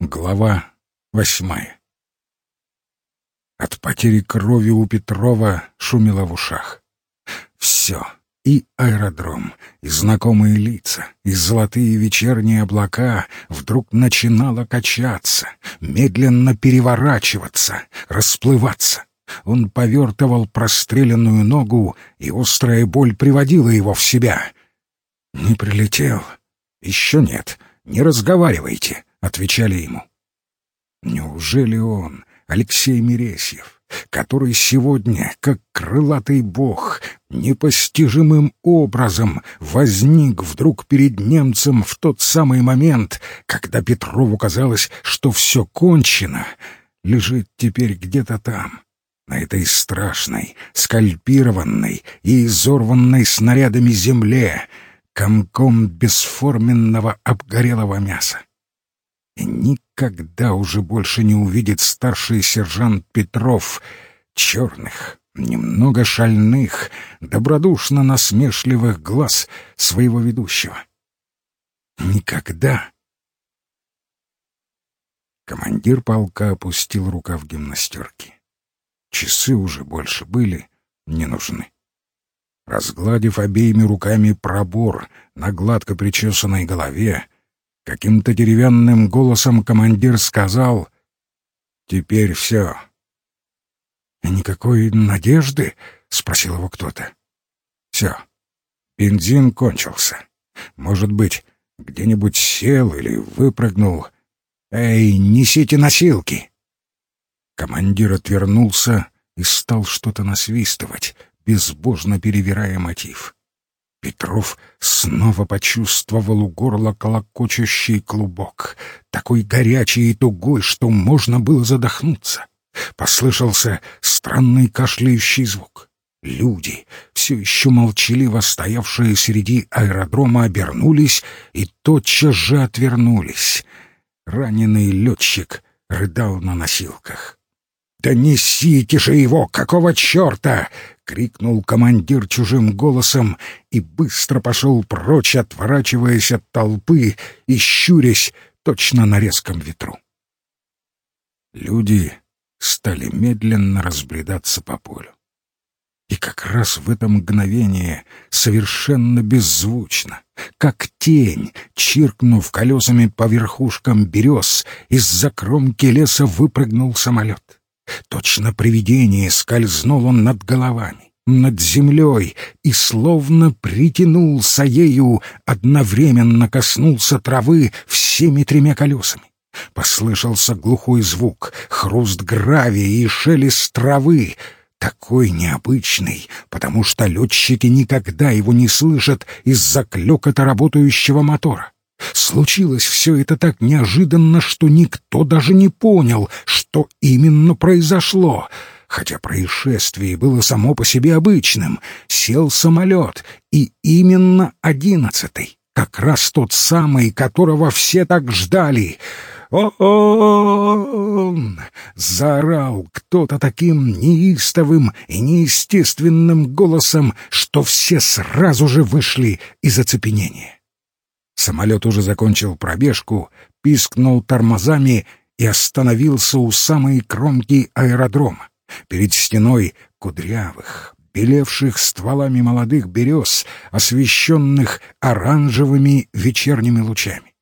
Глава восьмая От потери крови у Петрова шумело в ушах. Все, и аэродром, и знакомые лица, и золотые вечерние облака вдруг начинало качаться, медленно переворачиваться, расплываться. Он повертывал простреленную ногу, и острая боль приводила его в себя. «Не прилетел?» «Еще нет. Не разговаривайте», — отвечали ему. Неужели он, Алексей Мересьев, который сегодня, как крылатый бог, непостижимым образом возник вдруг перед немцем в тот самый момент, когда Петрову казалось, что все кончено, лежит теперь где-то там, на этой страшной, скальпированной и изорванной снарядами земле, комком бесформенного обгорелого мяса. И никогда уже больше не увидит старший сержант Петров черных, немного шальных, добродушно насмешливых глаз своего ведущего. Никогда. Командир полка опустил рукав гимнастерки. Часы уже больше были не нужны. Разгладив обеими руками пробор на гладко причесанной голове, каким-то деревянным голосом командир сказал «Теперь все». «Никакой надежды?» — спросил его кто-то. «Все. Бензин кончился. Может быть, где-нибудь сел или выпрыгнул. Эй, несите носилки!» Командир отвернулся и стал что-то насвистывать, безбожно перевирая мотив. Петров снова почувствовал у горла колокочущий клубок, такой горячий и тугой, что можно было задохнуться. Послышался странный кашляющий звук. Люди, все еще молчаливо стоявшие среди аэродрома, обернулись и тотчас же отвернулись. Раненый летчик рыдал на носилках. «Да несите же его! Какого черта!» — крикнул командир чужим голосом и быстро пошел прочь, отворачиваясь от толпы и щурясь точно на резком ветру. Люди стали медленно разбредаться по полю. И как раз в это мгновение, совершенно беззвучно, как тень, чиркнув колесами по верхушкам берез, из-за кромки леса выпрыгнул самолет. Точно привидение скользнул он над головами, над землей и словно притянулся ею, одновременно коснулся травы всеми тремя колесами. Послышался глухой звук, хруст гравия и шелест травы, такой необычный, потому что летчики никогда его не слышат из-за клёкота работающего мотора. Случилось все это так неожиданно, что никто даже не понял, что именно произошло. Хотя происшествие было само по себе обычным. Сел самолет, и именно одиннадцатый, как раз тот самый, которого все так ждали. «О-о-о!» — заорал кто-то таким неистовым и неестественным голосом, что все сразу же вышли из оцепенения. Самолет уже закончил пробежку, пискнул тормозами и остановился у самой кромки аэродрома. Перед стеной кудрявых, белевших стволами молодых берез, освещенных оранжевыми вечерними лучами.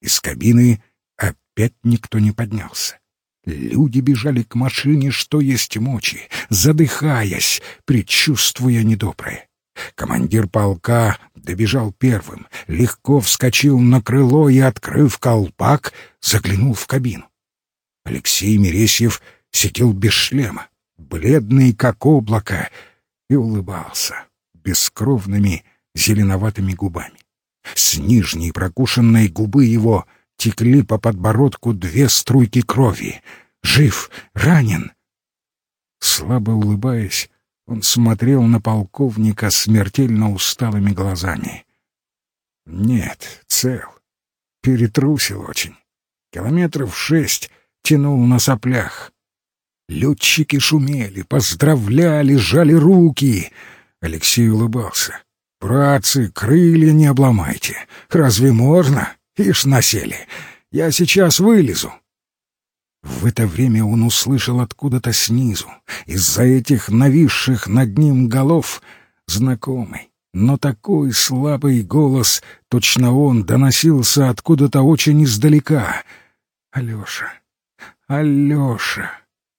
Из кабины опять никто не поднялся. Люди бежали к машине, что есть мочи, задыхаясь, предчувствуя недоброе. Командир полка добежал первым, легко вскочил на крыло и, открыв колпак, заглянул в кабину. Алексей Мересьев сидел без шлема, бледный, как облако, и улыбался бескровными зеленоватыми губами. С нижней прокушенной губы его текли по подбородку две струйки крови. Жив, ранен. Слабо улыбаясь, он смотрел на полковника смертельно усталыми глазами. Нет, цел. Перетрусил очень. Километров шесть тянул на соплях. Летчики шумели, поздравляли, жали руки. Алексей улыбался. «Братцы, крылья не обломайте. Разве можно? Ишь насели. Я сейчас вылезу!» В это время он услышал откуда-то снизу, из-за этих нависших над ним голов, знакомый, но такой слабый голос, точно он, доносился откуда-то очень издалека. «Алеша! Алеша!»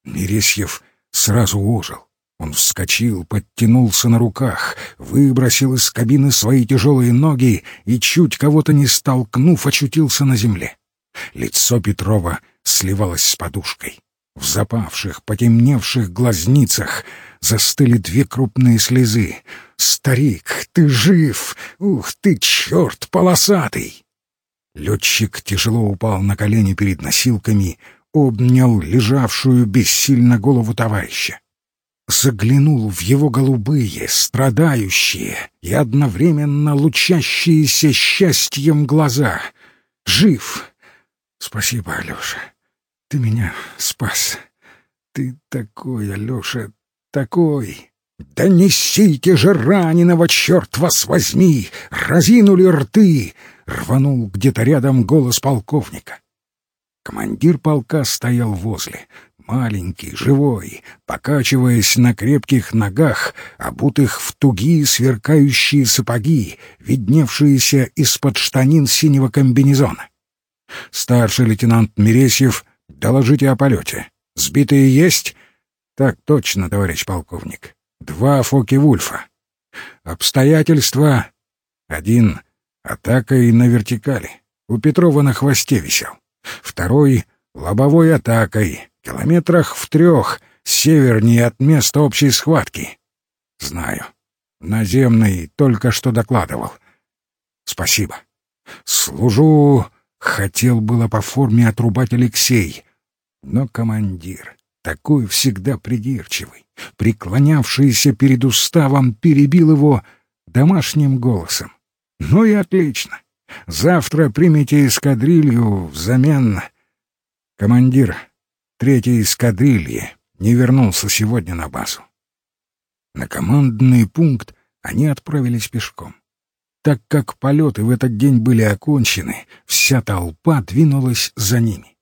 Мересьев сразу ожил. Он вскочил, подтянулся на руках, выбросил из кабины свои тяжелые ноги и, чуть кого-то не столкнув, очутился на земле. Лицо Петрова сливалось с подушкой. В запавших, потемневших глазницах застыли две крупные слезы. «Старик, ты жив! Ух ты, черт полосатый!» Летчик тяжело упал на колени перед носилками, обнял лежавшую бессильно голову товарища. Заглянул в его голубые, страдающие и одновременно лучащиеся счастьем глаза. «Жив! Спасибо, Алеша!» Ты меня спас. Ты такой, Алёша, такой. Да несите же раненого, черт вас возьми! Разинули рты! Рванул где-то рядом голос полковника. Командир полка стоял возле, маленький, живой, покачиваясь на крепких ногах, обутых в тугие сверкающие сапоги, видневшиеся из-под штанин синего комбинезона. Старший лейтенант Мересьев Доложите о полете. Сбитые есть? Так точно, товарищ полковник. Два Фоки-Вульфа. Обстоятельства. Один — атакой на вертикали. У Петрова на хвосте висел. Второй — лобовой атакой, километрах в трех, севернее от места общей схватки. Знаю. Наземный только что докладывал. Спасибо. Служу Хотел было по форме отрубать Алексей, но командир, такой всегда придирчивый, преклонявшийся перед уставом, перебил его домашним голосом. «Ну и отлично. Завтра примите эскадрилью взамен...» Командир третьей эскадрильи не вернулся сегодня на базу. На командный пункт они отправились пешком. Так как полеты в этот день были окончены, вся толпа двинулась за ними.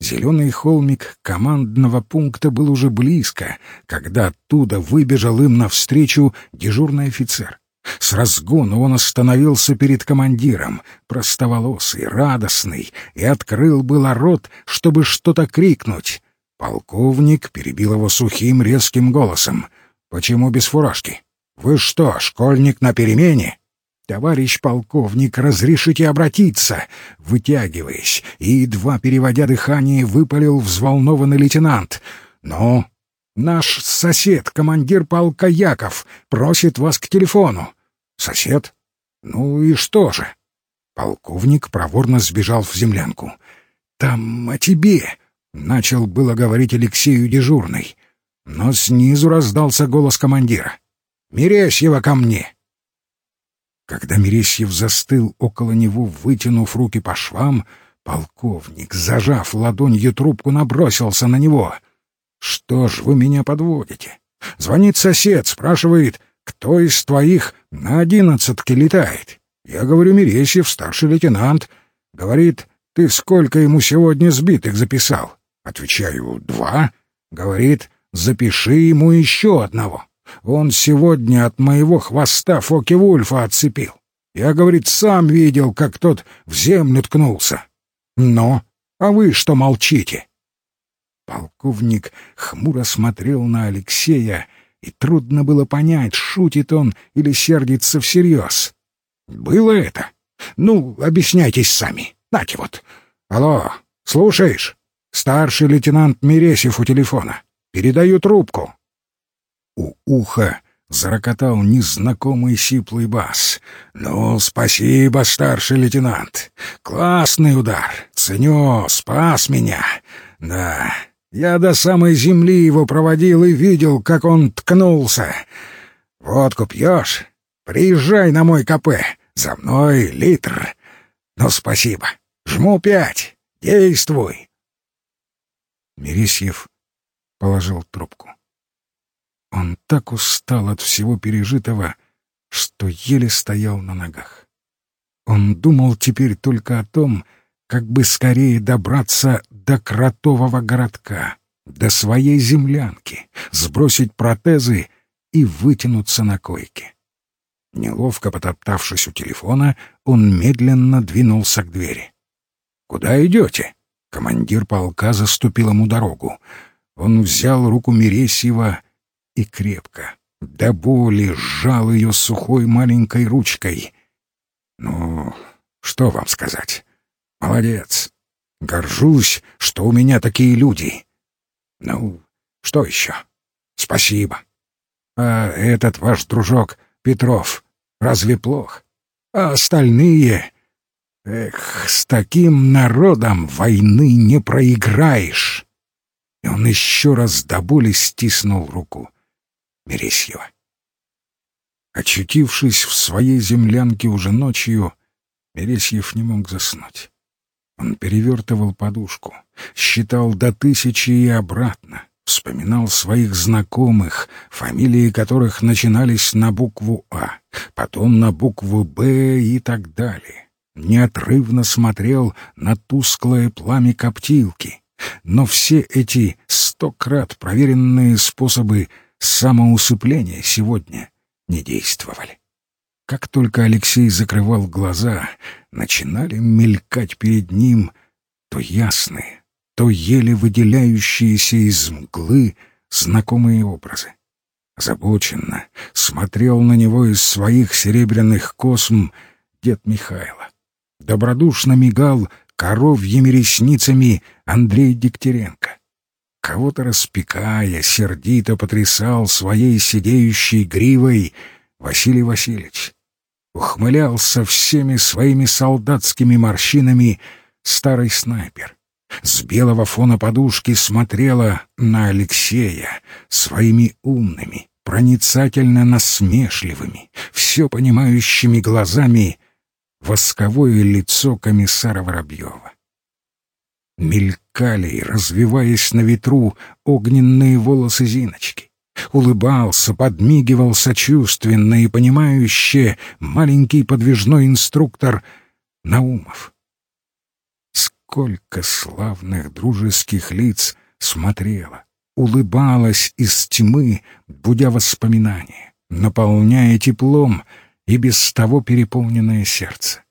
Зеленый холмик командного пункта был уже близко, когда оттуда выбежал им навстречу дежурный офицер. С разгона он остановился перед командиром, простоволосый, радостный, и открыл было рот, чтобы что-то крикнуть. Полковник перебил его сухим резким голосом. «Почему без фуражки? Вы что, школьник на перемене?» «Товарищ полковник, разрешите обратиться?» Вытягиваясь и едва переводя дыхание, выпалил взволнованный лейтенант. «Но наш сосед, командир полка Яков, просит вас к телефону». «Сосед? Ну и что же?» Полковник проворно сбежал в землянку. «Там о тебе!» — начал было говорить Алексею дежурный. Но снизу раздался голос командира. «Мересьева ко мне!» Когда Мересьев застыл около него, вытянув руки по швам, полковник, зажав ладонью трубку, набросился на него. «Что ж вы меня подводите?» Звонит сосед, спрашивает, кто из твоих на одиннадцатке летает. Я говорю, Мересьев, старший лейтенант. Говорит, ты сколько ему сегодня сбитых записал? Отвечаю, два. Говорит, запиши ему еще одного. Он сегодня от моего хвоста Фоки-Вульфа отцепил. Я, говорит, сам видел, как тот в землю ткнулся. Но, а вы что молчите? Полковник хмуро смотрел на Алексея, и трудно было понять, шутит он или сердится всерьез. Было это? Ну, объясняйтесь сами. Нате вот. Алло, слушаешь? Старший лейтенант Мересев у телефона. Передаю трубку. У уха зарокотал незнакомый сиплый бас. «Ну, спасибо, старший лейтенант. Классный удар. Ценю, спас меня. Да, я до самой земли его проводил и видел, как он ткнулся. Водку пьешь? Приезжай на мой КП. За мной литр. Ну, спасибо. Жму пять. Действуй». Мересьев положил трубку. Он так устал от всего пережитого, что еле стоял на ногах. Он думал теперь только о том, как бы скорее добраться до кротового городка, до своей землянки, сбросить протезы и вытянуться на койке. Неловко потоптавшись у телефона, он медленно двинулся к двери. «Куда идете?» Командир полка заступил ему дорогу. Он взял руку Мересьева и крепко, до боли, сжал ее сухой маленькой ручкой. «Ну, что вам сказать? Молодец. Горжусь, что у меня такие люди. Ну, что еще? Спасибо. А этот ваш дружок Петров разве плох? А остальные... Эх, с таким народом войны не проиграешь. И он еще раз до боли стиснул руку Мересьева. Очутившись в своей землянке уже ночью, Мересьев не мог заснуть. Он перевертывал подушку, считал до тысячи и обратно, вспоминал своих знакомых, фамилии которых начинались на букву «А», потом на букву «Б» и так далее. Неотрывно смотрел на тусклое пламя коптилки. Но все эти сто крат проверенные способы самоусыпления сегодня не действовали. Как только Алексей закрывал глаза, начинали мелькать перед ним то ясные, то еле выделяющиеся из мглы знакомые образы. Озабоченно смотрел на него из своих серебряных косм дед Михайло. Добродушно мигал коровьими ресницами Андрей Дегтяренко. Кого-то распекая, сердито потрясал своей сидеющей гривой Василий Васильевич ухмылялся всеми своими солдатскими морщинами старый снайпер. С белого фона подушки смотрела на Алексея своими умными, проницательно насмешливыми, все понимающими глазами восковое лицо комиссара Воробьева. Мелькали, развиваясь на ветру, огненные волосы Зиночки улыбался, подмигивал сочувственно и понимающе маленький подвижной инструктор Наумов. Сколько славных дружеских лиц смотрела, улыбалась из тьмы, будя воспоминания, наполняя теплом и без того переполненное сердце.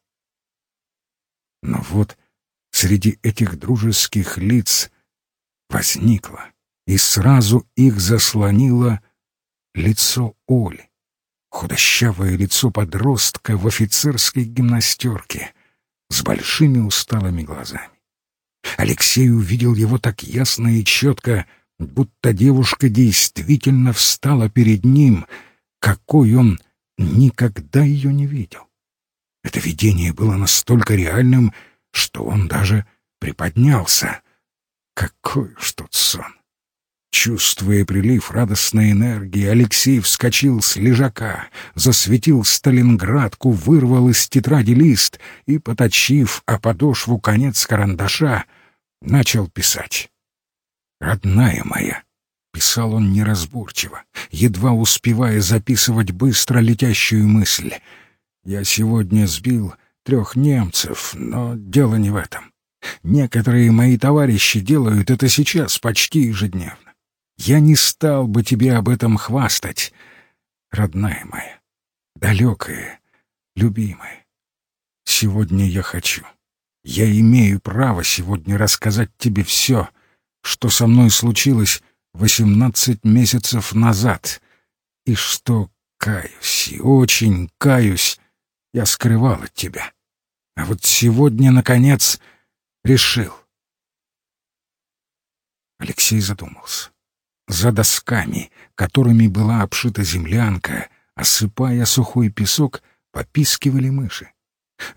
Но вот среди этих дружеских лиц возникла и сразу их заслонило лицо Оли. Худощавое лицо подростка в офицерской гимнастерке с большими усталыми глазами. Алексей увидел его так ясно и четко, будто девушка действительно встала перед ним, какой он никогда ее не видел. Это видение было настолько реальным, что он даже приподнялся. Какой уж тут сон! Чувствуя прилив радостной энергии, Алексей вскочил с лежака, засветил Сталинградку, вырвал из тетради лист и, поточив о подошву конец карандаша, начал писать. «Родная моя», — писал он неразборчиво, едва успевая записывать быстро летящую мысль. «Я сегодня сбил трех немцев, но дело не в этом. Некоторые мои товарищи делают это сейчас почти ежедневно. Я не стал бы тебе об этом хвастать, родная моя, далекая, любимая. Сегодня я хочу, я имею право сегодня рассказать тебе все, что со мной случилось восемнадцать месяцев назад, и что, каюсь, и очень каюсь, я скрывал от тебя. А вот сегодня, наконец, решил. Алексей задумался за досками, которыми была обшита землянка, осыпая сухой песок, попискивали мыши.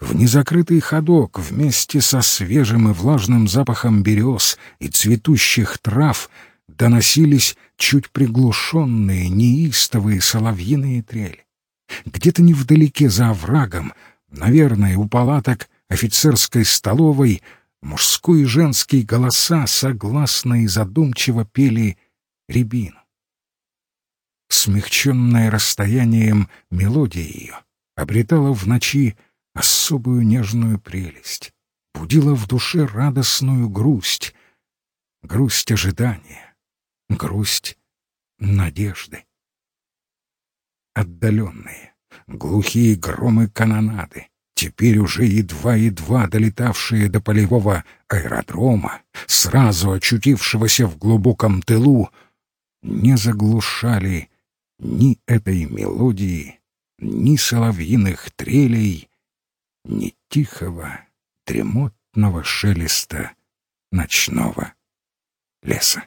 В незакрытый ходок вместе со свежим и влажным запахом берез и цветущих трав доносились чуть приглушенные, неистовые соловьиные трели. Где-то невдалеке за оврагом, наверное, у палаток офицерской столовой, мужской и женский голоса согласно и задумчиво пели рябину. Смягченная расстоянием мелодия ее обретала в ночи особую нежную прелесть, будила в душе радостную грусть, грусть ожидания, грусть надежды. Отдаленные, глухие громы канонады, теперь уже едва-едва долетавшие до полевого аэродрома, сразу очутившегося в глубоком тылу, не заглушали ни этой мелодии, ни соловьиных трелей, ни тихого, дремотного шелеста ночного леса.